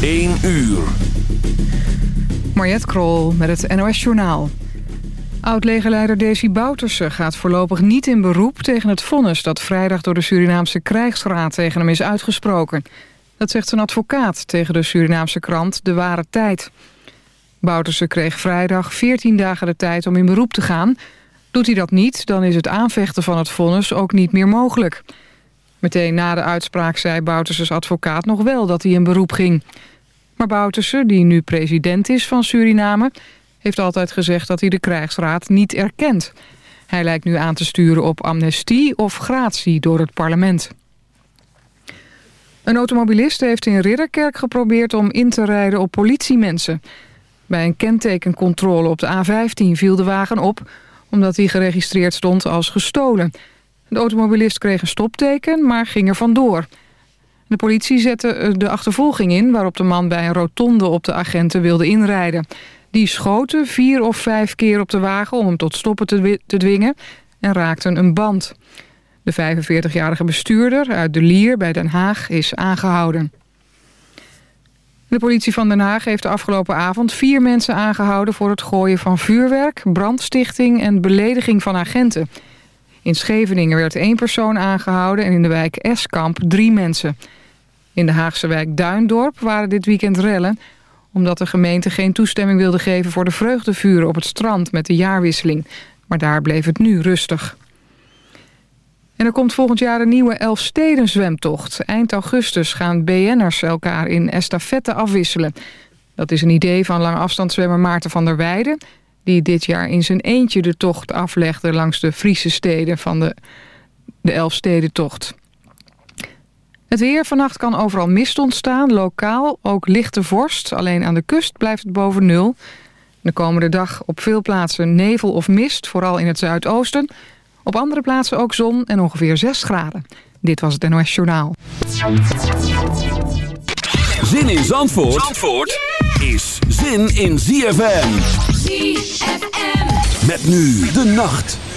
1 uur. Mariette Krol met het NOS Journaal. Oud-legerleider Desi Bouterse gaat voorlopig niet in beroep... tegen het vonnis dat vrijdag door de Surinaamse krijgsraad tegen hem is uitgesproken. Dat zegt zijn advocaat tegen de Surinaamse krant De Ware Tijd. Bouterse kreeg vrijdag 14 dagen de tijd om in beroep te gaan. Doet hij dat niet, dan is het aanvechten van het vonnis ook niet meer mogelijk... Meteen na de uitspraak zei Bouterses advocaat nog wel dat hij in beroep ging. Maar Bouterse, die nu president is van Suriname... heeft altijd gezegd dat hij de krijgsraad niet erkent. Hij lijkt nu aan te sturen op amnestie of gratie door het parlement. Een automobilist heeft in Ridderkerk geprobeerd om in te rijden op politiemensen. Bij een kentekencontrole op de A15 viel de wagen op... omdat hij geregistreerd stond als gestolen... De automobilist kreeg een stopteken, maar ging er vandoor. De politie zette eh, de achtervolging in... waarop de man bij een rotonde op de agenten wilde inrijden. Die schoten vier of vijf keer op de wagen om hem tot stoppen te, dwingen... en raakten een band. De 45-jarige bestuurder uit De Lier bij Den Haag is aangehouden. De politie van Den Haag heeft de afgelopen avond vier mensen aangehouden... voor het gooien van vuurwerk, brandstichting en belediging van agenten... In Scheveningen werd één persoon aangehouden en in de wijk Eskamp drie mensen. In de Haagse wijk Duindorp waren dit weekend rellen... omdat de gemeente geen toestemming wilde geven voor de vreugdevuren op het strand met de jaarwisseling. Maar daar bleef het nu rustig. En er komt volgend jaar een nieuwe Elfsteden-zwemtocht. Eind augustus gaan BN'ers elkaar in estafette afwisselen. Dat is een idee van langafstandszwemmer Maarten van der Weijden die dit jaar in zijn eentje de tocht aflegde... langs de Friese steden van de, de Elfstedentocht. Het weer vannacht kan overal mist ontstaan, lokaal ook lichte vorst. Alleen aan de kust blijft het boven nul. De komende dag op veel plaatsen nevel of mist, vooral in het zuidoosten. Op andere plaatsen ook zon en ongeveer 6 graden. Dit was het NOS Journaal. Zin in Zandvoort, Zandvoort is zin in ZFM. ZFM. Met nu de nacht.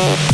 Oh,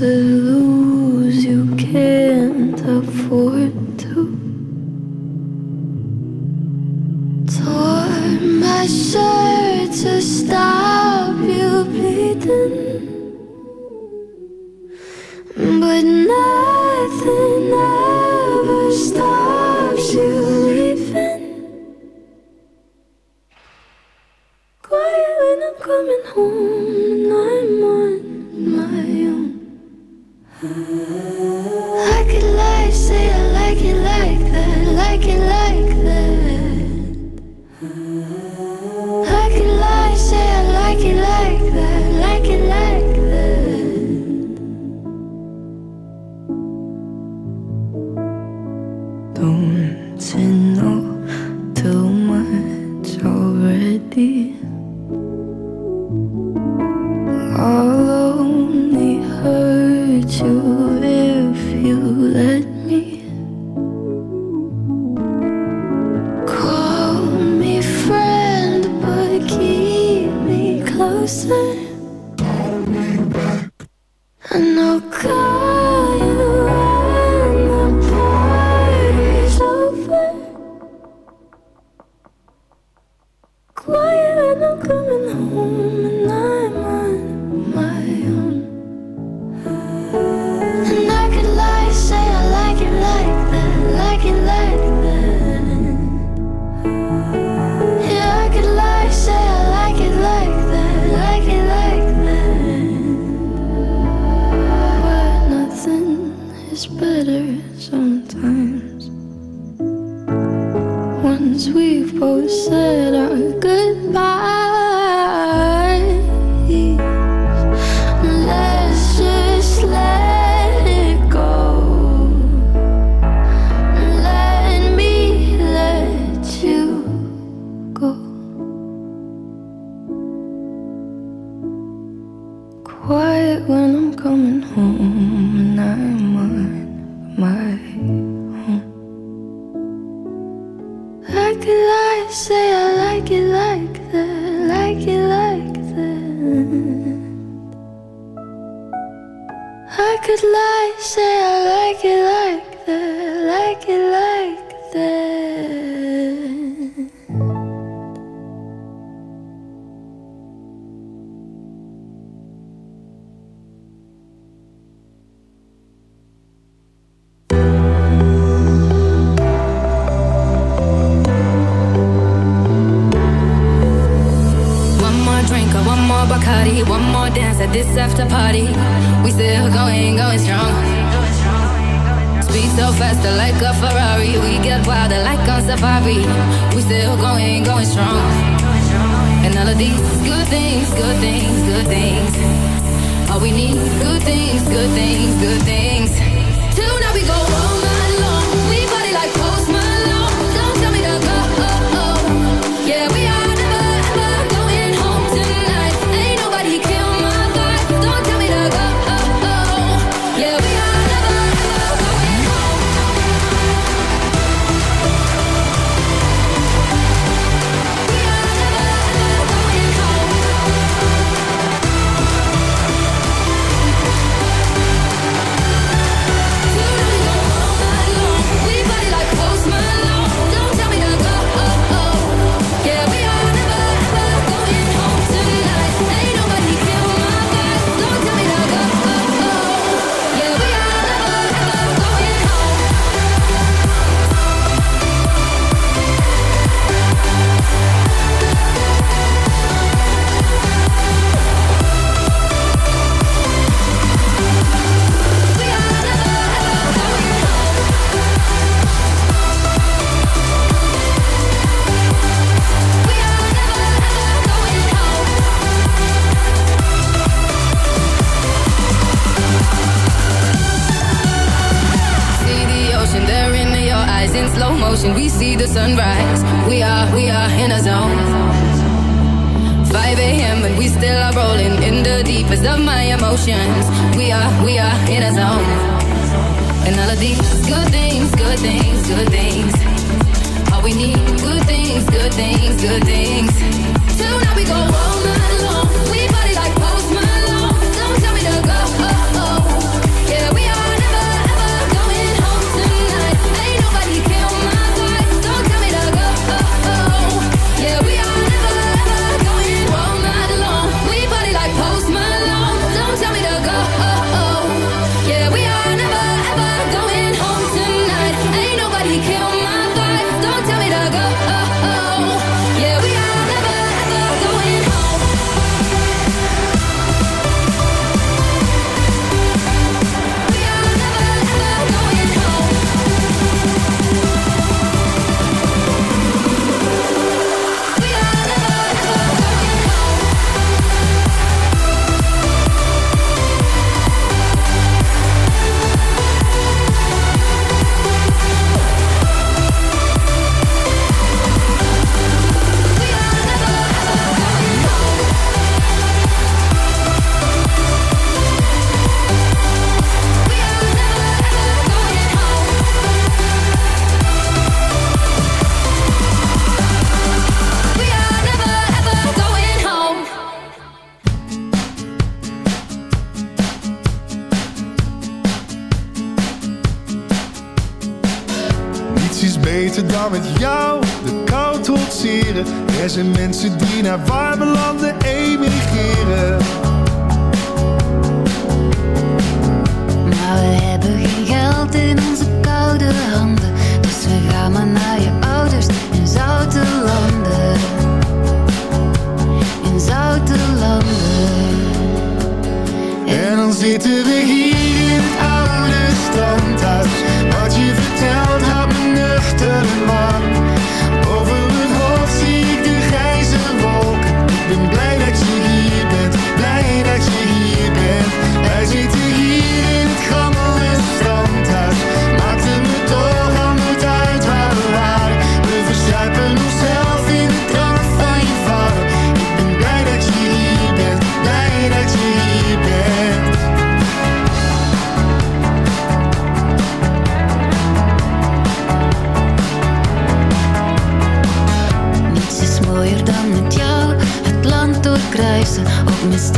to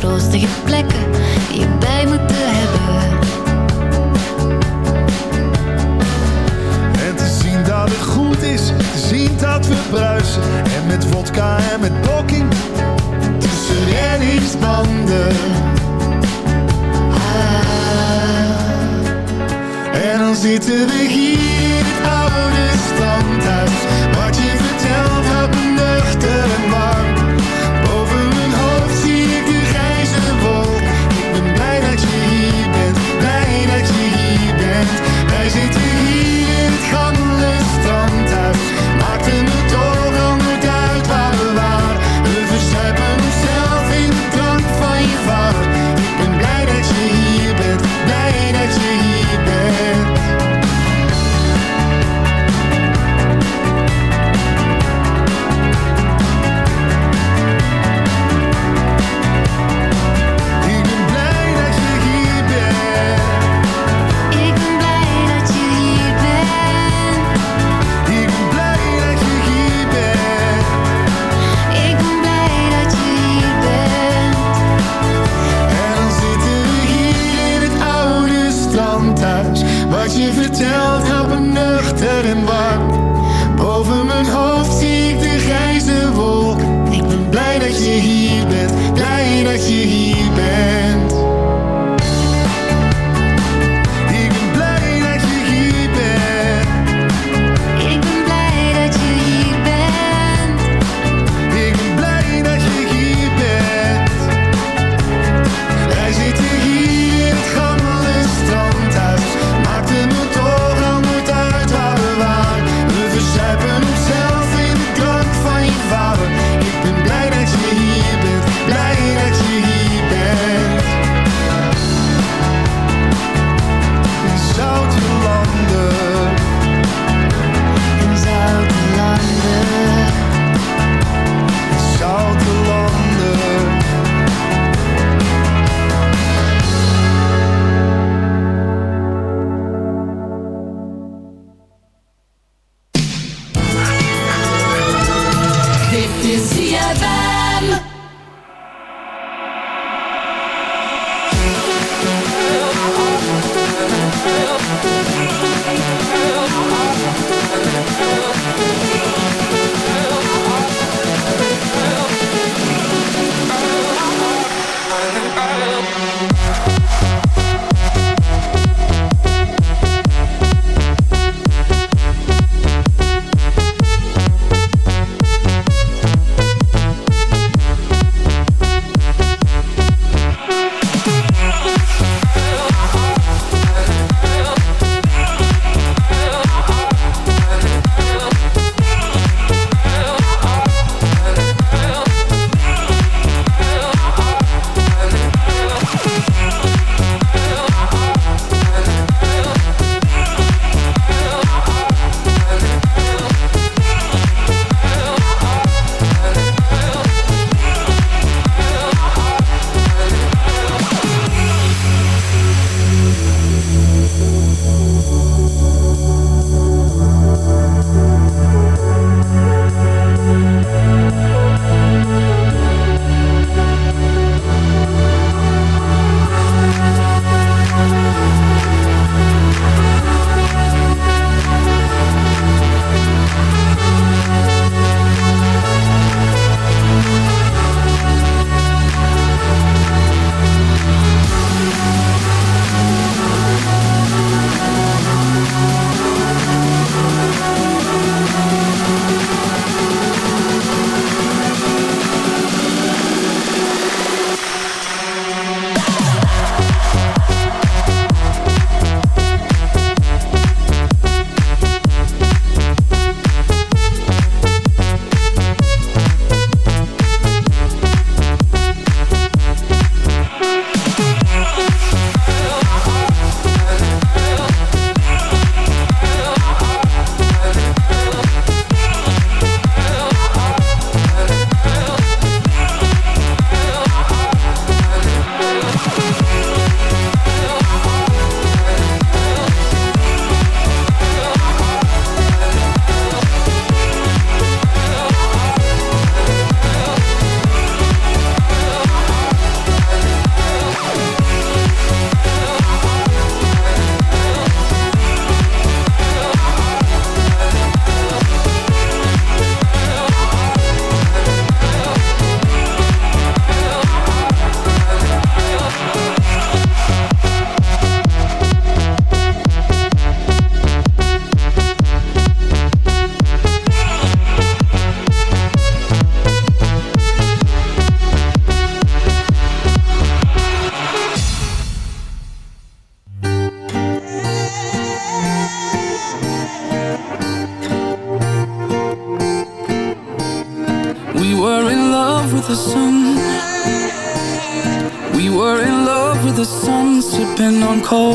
troostige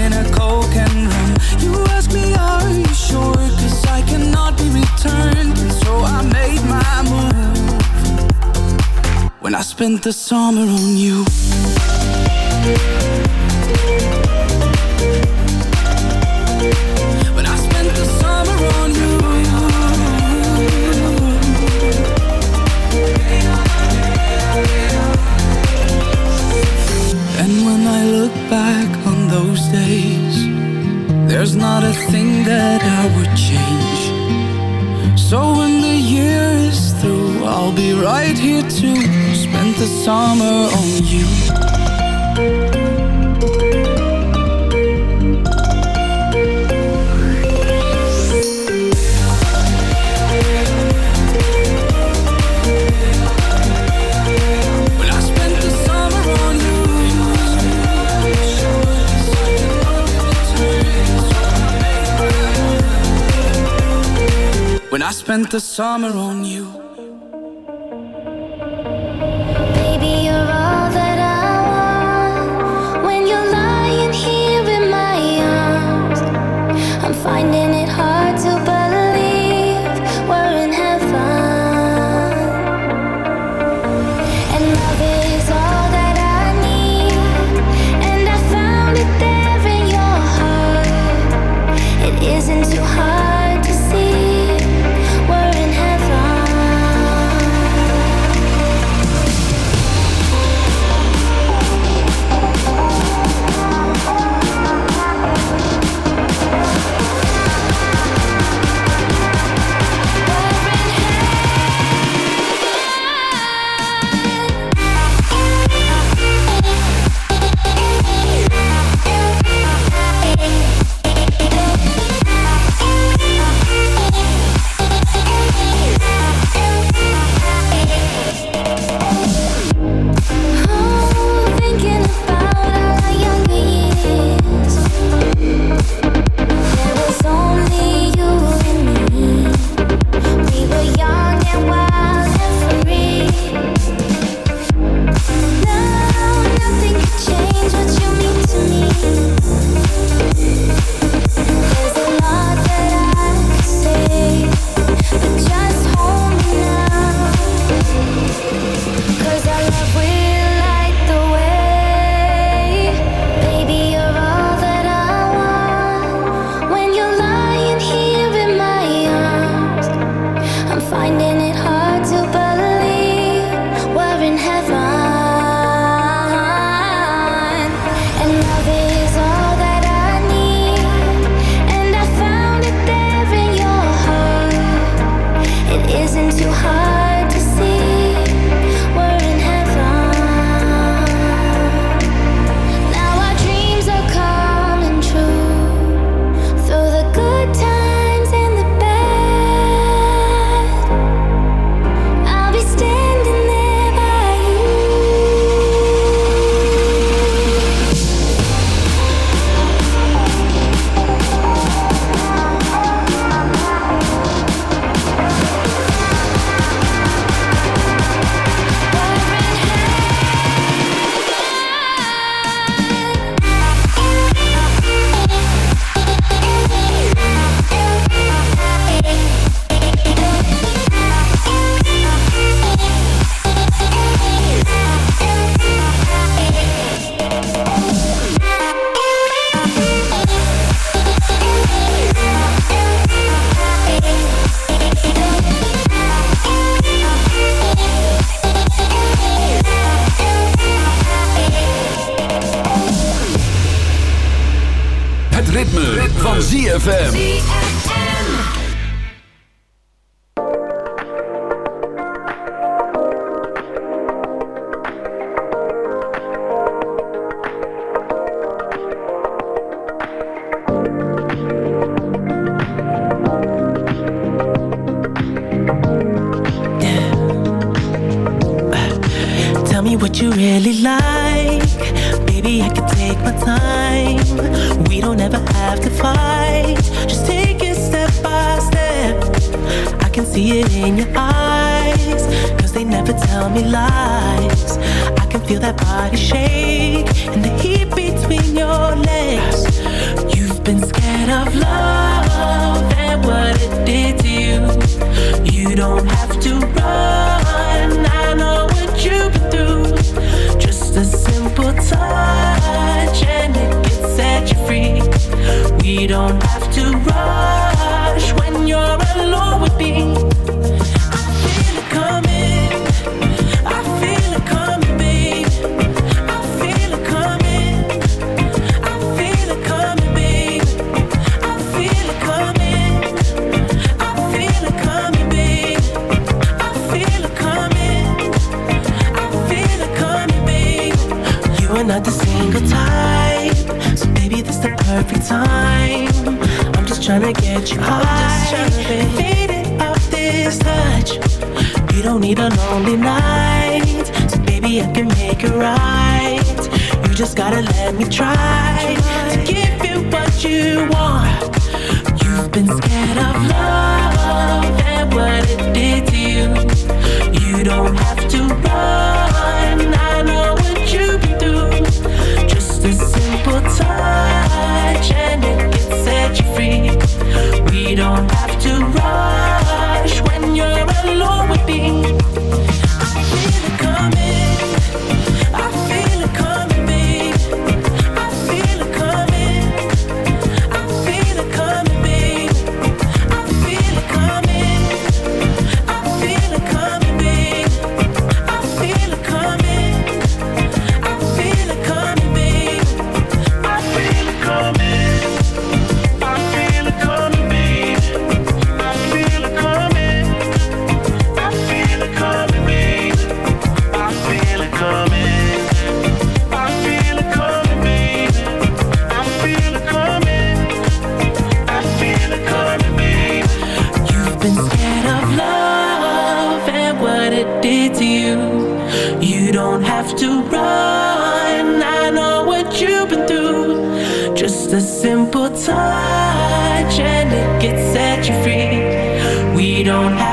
sipping a coke and rum. You asked me, are you I cannot be returned. So I made my move. When I spent the summer on you. The summer on you. ZFM. right. You just gotta let me try to give you what you want. You've been scared of love and what it did to you. You don't have to run. I know what you've been through. Just a simple touch and it can set you free. don't have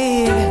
vague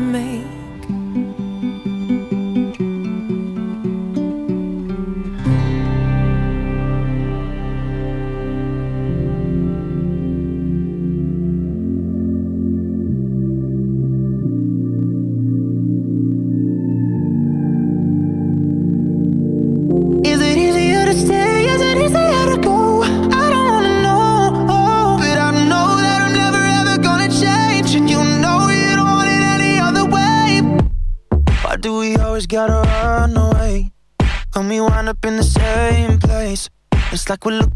me.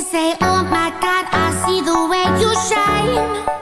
say, oh my God, I see the way you shine.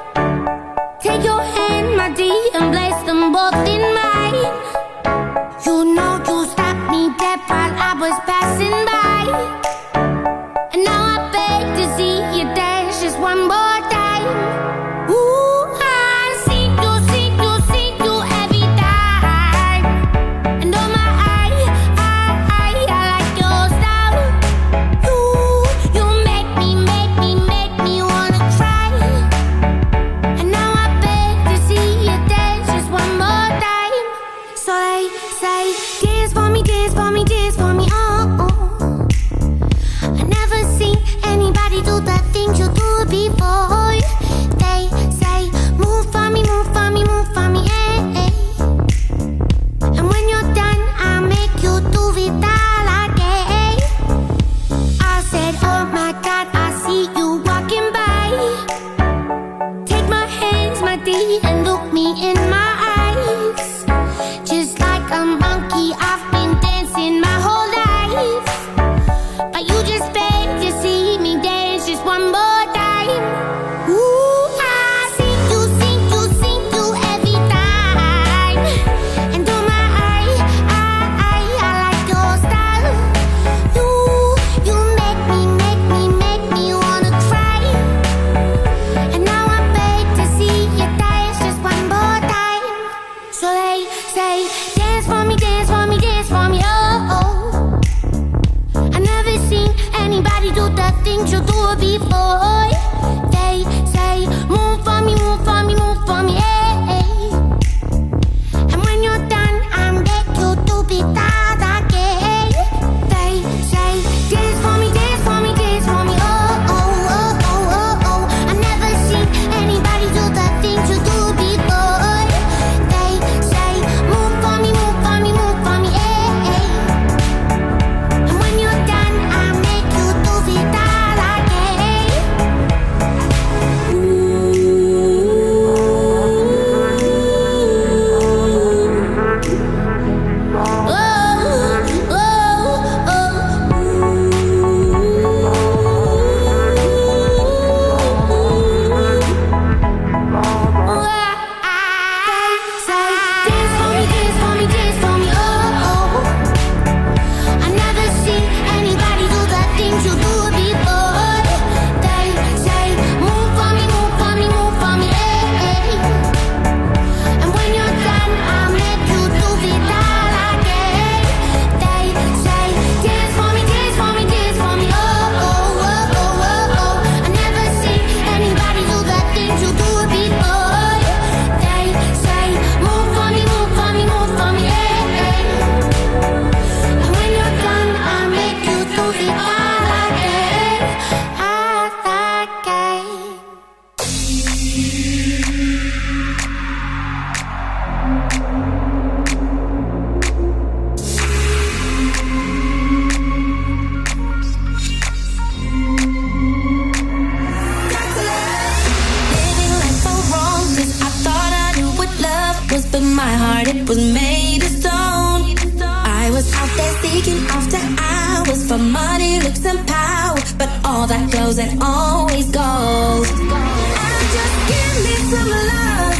Hours for money, looks, and power, but all that goes and always goes. And just give me some love,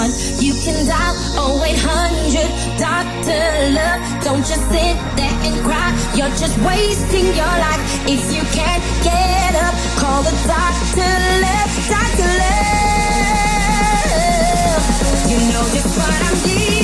someone. You can dial 0800 Doctor Love. Don't just sit there and cry. You're just wasting your life. If you can't get up, call the Doctor Love. Doctor Love. You know just what I'm needing.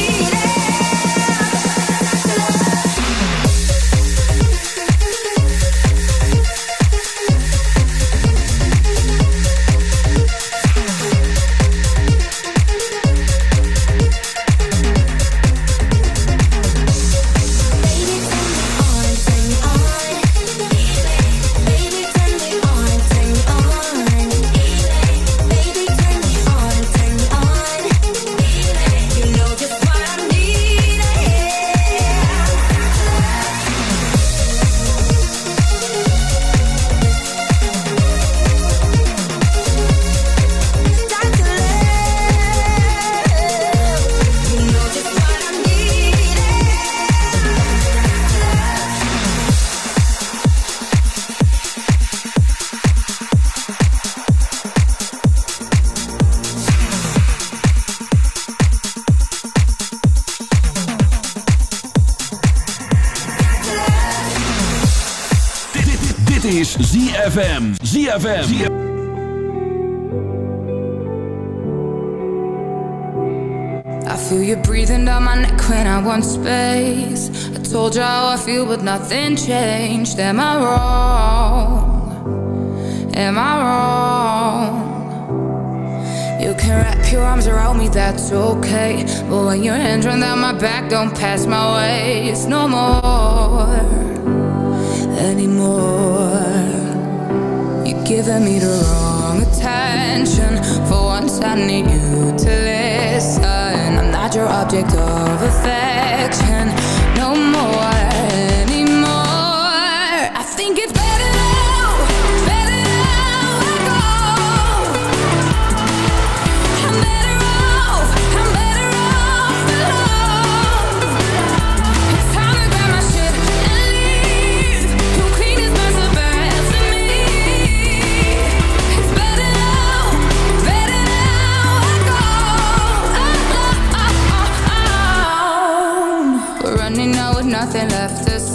ZFM. I feel you breathing down my neck when I want space. I told you how I feel, but nothing changed. Am I wrong? Am I wrong? You can wrap your arms around me, that's okay. But when your hands run down my back, don't pass my way. It's no more anymore. Giving me the wrong attention. For once, I need you to listen. I'm not your object of affection.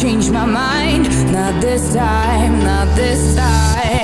change my mind. Not this time, not this time.